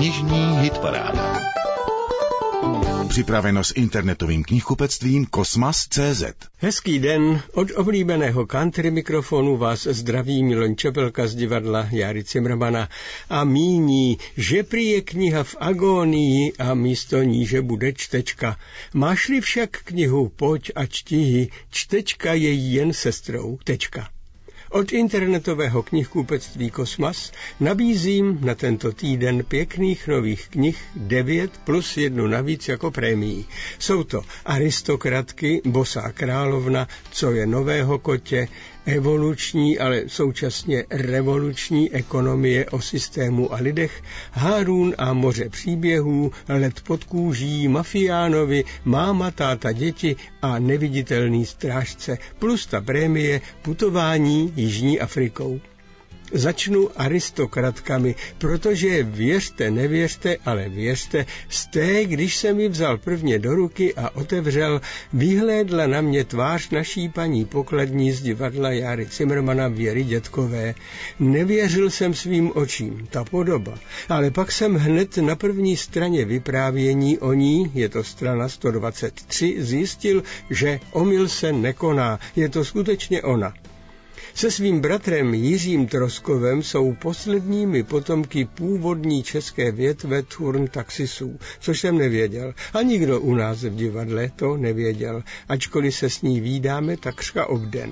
Knižní hitparáda. Připraveno s internetovým knihkupectvím Kosmas.cz Hezký den, od oblíbeného country mikrofonu vás zdraví Miloň Čepelka z divadla Jary Cimrmana a míní, že prý je kniha v agónii a místo níže bude čtečka. Máš-li však knihu, pojď a čtihy, čtečka je jen sestrou, tečka. Od internetového knihkupectví Kosmas nabízím na tento týden pěkných nových knih 9 plus jednu navíc jako prémii. Jsou to Aristokratky, Bosá královna, Co je nového kotě, evoluční, ale současně revoluční ekonomie o systému a lidech, Hárún a moře příběhů, let pod kůží, mafiánovi, máma, táta, děti a neviditelný strážce, plus ta prémie putování Jižní Afrikou. Začnu aristokratkami, protože věřte, nevěřte, ale věřte, z té, když jsem ji vzal prvně do ruky a otevřel, vyhlédla na mě tvář naší paní pokladní z divadla Jary Cimrmana Věry Dětkové. Nevěřil jsem svým očím, ta podoba, ale pak jsem hned na první straně vyprávění o ní, je to strana 123, zjistil, že omyl se nekoná, je to skutečně ona. Se svým bratrem Jiřím Troskovem jsou posledními potomky původní české větve Turn taxisů, což jsem nevěděl. A nikdo u nás v divadle to nevěděl, ačkoliv se s ní výdáme takřka obden.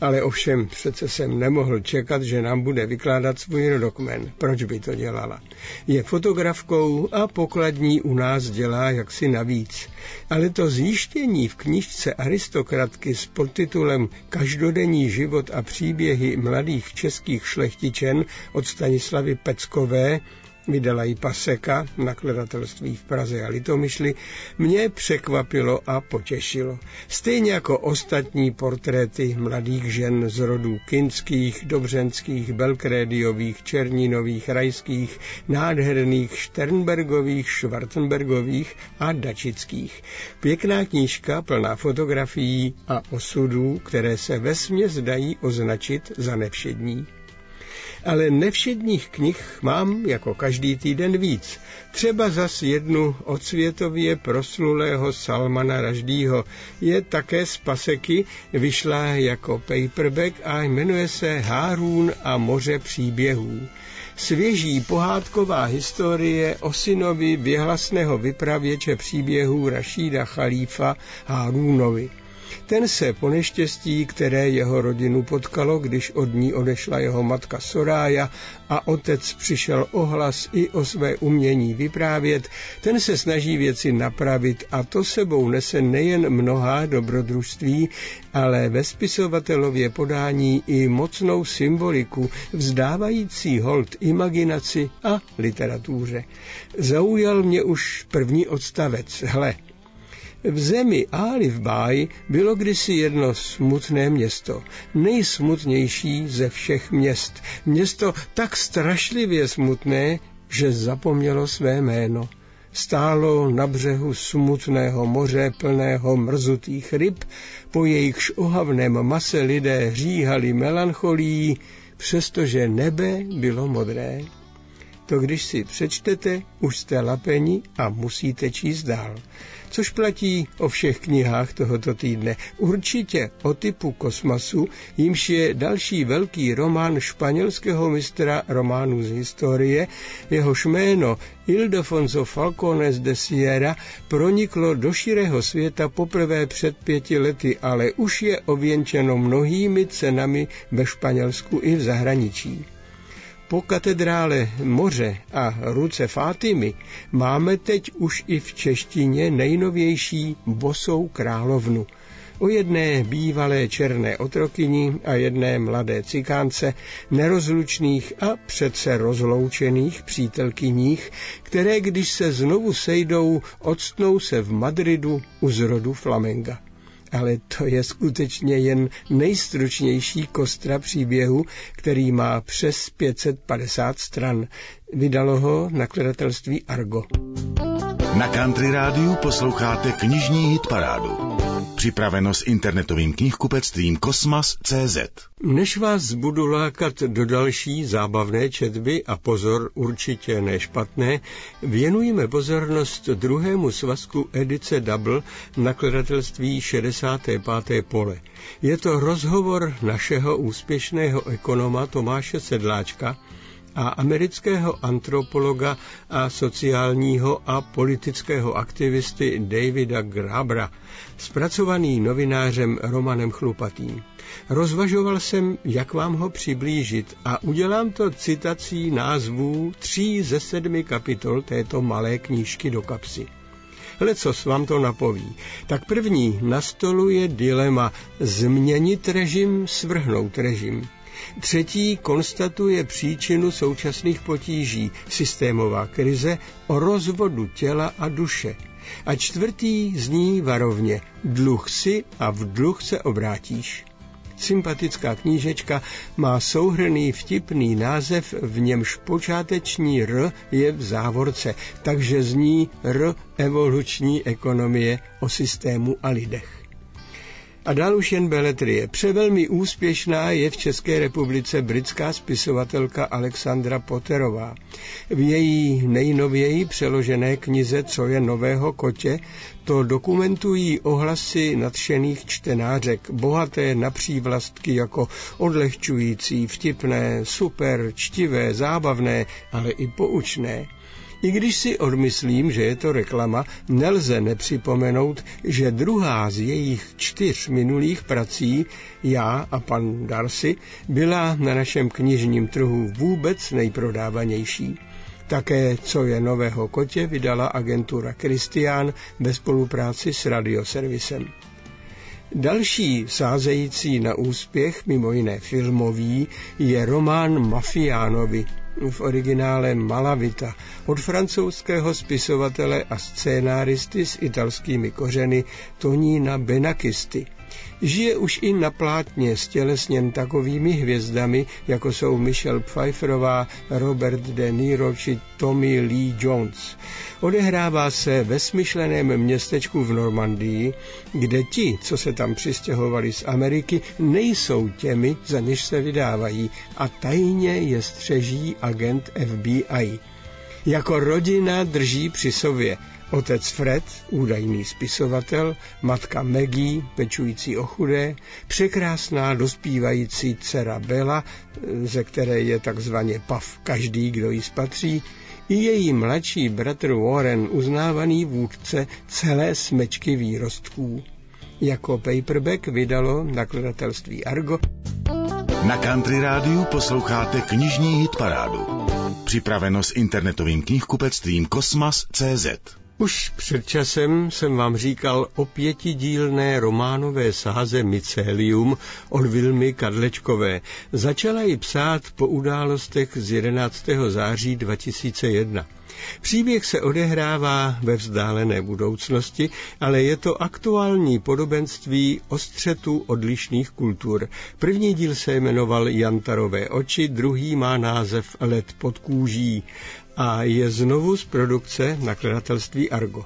Ale ovšem přece jsem nemohl čekat, že nám bude vykládat svůj rodokmen. Proč by to dělala? Je fotografkou a pokladní u nás dělá jaksi navíc. Ale to zjištění v knižce aristokratky s podtitulem Každodenní život a příběhy mladých českých šlechtičen od Stanislavy Peckové vydala ji Paseka, nakladatelství v Praze a Litomyšli, mě překvapilo a potěšilo. Stejně jako ostatní portréty mladých žen z rodů kinských, dobřenských, belkrédiových, černínových, rajských, nádherných, šternbergových, švartenbergových a dačických. Pěkná knížka plná fotografií a osudů, které se vesměs dají označit za nevšední ale nevšedních knih mám jako každý týden víc. Třeba zas jednu od světově proslulého Salmana Raždýho. Je také z Paseky, vyšla jako paperback a jmenuje se Hárún a moře příběhů svěží pohádková historie o synovi věhlasného vypravěče příběhů Rašída Chalífa Hárúnovi. Ten se po neštěstí, které jeho rodinu potkalo, když od ní odešla jeho matka Sorája a otec přišel ohlas i o své umění vyprávět, ten se snaží věci napravit a to sebou nese nejen mnohá dobrodružství, ale ve spisovatelově podání i mocnou symboliku, vzdávající hold imaginaci a literatuře. Zaujal mě už první odstavec. Hle, v zemi Alif bylo kdysi jedno smutné město, nejsmutnější ze všech měst. Město tak strašlivě smutné, že zapomnělo své jméno. Stálo na břehu smutného moře plného mrzutých ryb, po jejichž ohavném mase lidé hříhali melancholí, přestože nebe bylo modré. To když si přečtete, už jste lapeni a musíte číst dál což platí o všech knihách tohoto týdne. Určitě o typu kosmasu, jimž je další velký román španělského mistra románů z historie, jehož jméno Ildefonso Falcones de Sierra proniklo do širého světa poprvé před pěti lety, ale už je ověnčeno mnohými cenami ve Španělsku i v zahraničí po katedrále Moře a ruce Fátimy máme teď už i v češtině nejnovější Bosou královnu. O jedné bývalé černé otrokyni a jedné mladé cikánce, nerozlučných a přece rozloučených přítelkyních, které když se znovu sejdou, odstnou se v Madridu u zrodu flamenga ale to je skutečně jen nejstručnější kostra příběhu, který má přes 550 stran. Vydalo ho nakladatelství Argo. Na Country Rádiu posloucháte knižní hitparádu. Připraveno s internetovým knihkupectvím Kosmas.cz Než vás budu lákat do další zábavné četby a pozor určitě nešpatné, věnujeme pozornost druhému svazku edice Double nakladatelství 65. pole. Je to rozhovor našeho úspěšného ekonoma Tomáše Sedláčka, a amerického antropologa a sociálního a politického aktivisty Davida Grabra, zpracovaný novinářem Romanem Chlupatým. Rozvažoval jsem, jak vám ho přiblížit a udělám to citací názvů tří ze sedmi kapitol této malé knížky do kapsy. co vám to napoví. Tak první nastoluje dilema změnit režim, svrhnout režim. Třetí konstatuje příčinu současných potíží, systémová krize, o rozvodu těla a duše. A čtvrtý zní varovně, dluh si a v dluh se obrátíš. Sympatická knížečka má souhrný vtipný název, v němž počáteční R je v závorce, takže zní R evoluční ekonomie o systému a lidech. A dál už jen beletrie. Převelmi úspěšná je v České republice britská spisovatelka Alexandra Potterová. V její nejnověji přeložené knize Co je nového kotě to dokumentují ohlasy nadšených čtenářek, bohaté na přívlastky jako odlehčující, vtipné, super, čtivé, zábavné, ale i poučné. I když si odmyslím, že je to reklama, nelze nepřipomenout, že druhá z jejich čtyř minulých prací, já a pan Darcy, byla na našem knižním trhu vůbec nejprodávanější. Také Co je nového kotě vydala agentura Christian ve spolupráci s radioservisem. Další sázející na úspěch, mimo jiné filmový, je román Mafiánovi, v originále Malavita od francouzského spisovatele a scénáristy s italskými kořeny Tonína Benakisty. Žije už i na plátně stělesněn takovými hvězdami, jako jsou Michelle Pfeifferová, Robert De Niro či Tommy Lee Jones. Odehrává se ve smyšleném městečku v Normandii, kde ti, co se tam přistěhovali z Ameriky, nejsou těmi, za něž se vydávají a tajně je střeží agent FBI. Jako rodina drží při sobě Otec Fred, údajný spisovatel, matka Maggie, pečující o chudé, překrásná dospívající dcera Bella, ze které je takzvaně pav každý, kdo ji spatří, i její mladší bratr Warren, uznávaný vůdce celé smečky výrostků. Jako paperback vydalo nakladatelství Argo. Na Country Rádiu posloucháte knižní hitparádu. Připraveno s internetovým knihkupectvím Kosmas.cz. Už před časem jsem vám říkal o pětidílné románové sáze Mycelium od Vilmy Kadlečkové. Začala ji psát po událostech z 11. září 2001. Příběh se odehrává ve vzdálené budoucnosti, ale je to aktuální podobenství o střetu odlišných kultur. První díl se jmenoval Jantarové oči, druhý má název Let pod kůží a je znovu z produkce nakladatelství Argo.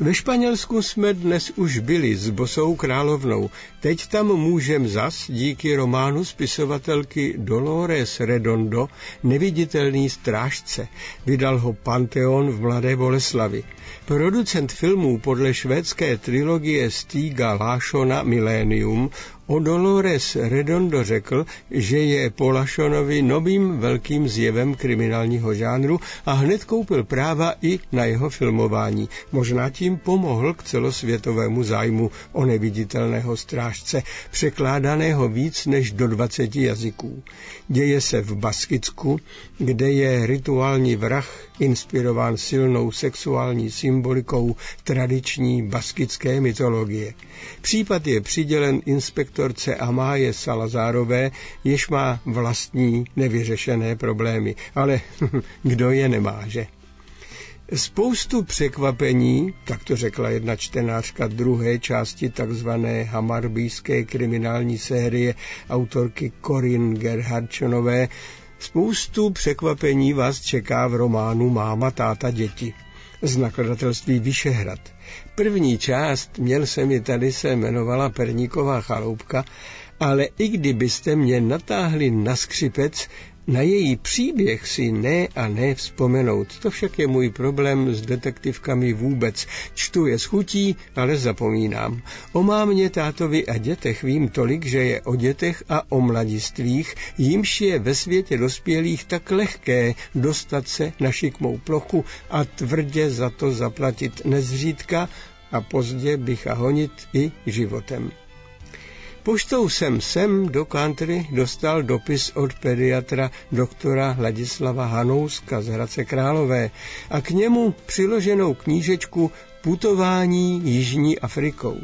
Ve Španělsku jsme dnes už byli s Bosou královnou. Teď tam můžem zas díky románu spisovatelky Dolores Redondo Neviditelný strážce. Vydal ho Panteon v Mladé Boleslavi. Producent filmů podle švédské trilogie Stiga Lášona Millennium O Dolores Redondo řekl, že je Polašonovi novým velkým zjevem kriminálního žánru a hned koupil práva i na jeho filmování. Možná tím pomohl k celosvětovému zájmu o neviditelného strážce, překládaného víc než do 20 jazyků. Děje se v Baskicku, kde je rituální vrah inspirován silnou sexuální symbolikou tradiční baskické mytologie. Případ je přidělen inspektorce Amáje Salazárové, jež má vlastní nevyřešené problémy. Ale kdo je nemá, že? Spoustu překvapení, tak to řekla jedna čtenářka druhé části takzvané hamarbijské kriminální série autorky Corinne Gerhardčonové, spoustu překvapení vás čeká v románu Máma, táta, děti z nakladatelství Vyšehrad. První část, měl jsem ji tady, se jmenovala Perníková chaloupka, ale i kdybyste mě natáhli na skřipec, na její příběh si ne a ne vzpomenout. To však je můj problém s detektivkami vůbec. Čtu je s chutí, ale zapomínám. O mámě, tátovi a dětech vím tolik, že je o dětech a o mladistvích, jimž je ve světě dospělých tak lehké dostat se na šikmou plochu a tvrdě za to zaplatit nezřídka a pozdě bych a honit i životem. Poštou jsem sem do country dostal dopis od pediatra doktora Ladislava Hanouska z Hradce Králové a k němu přiloženou knížečku Putování Jižní Afrikou.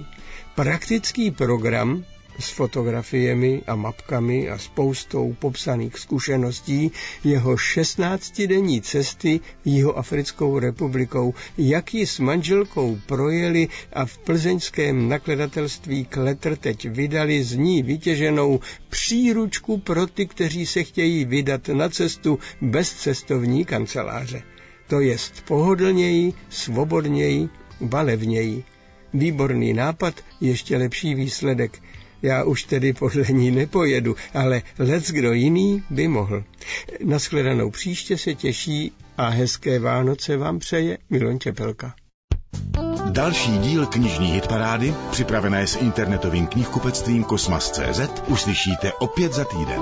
Praktický program s fotografiemi a mapkami a spoustou popsaných zkušeností jeho 16-denní cesty Jihoafrickou republikou, jak ji s manželkou projeli a v plzeňském nakladatelství Kletr teď vydali z ní vytěženou příručku pro ty, kteří se chtějí vydat na cestu bez cestovní kanceláře. To jest pohodlněji, svobodněji, balevněji. Výborný nápad, ještě lepší výsledek. Já už tedy podle ní nepojedu, ale lec kdo jiný by mohl. Naschledanou příště se těší a hezké Vánoce vám přeje Milon Čepelka. Další díl knižní hitparády, připravené s internetovým knihkupectvím Kosmas.cz, uslyšíte opět za týden.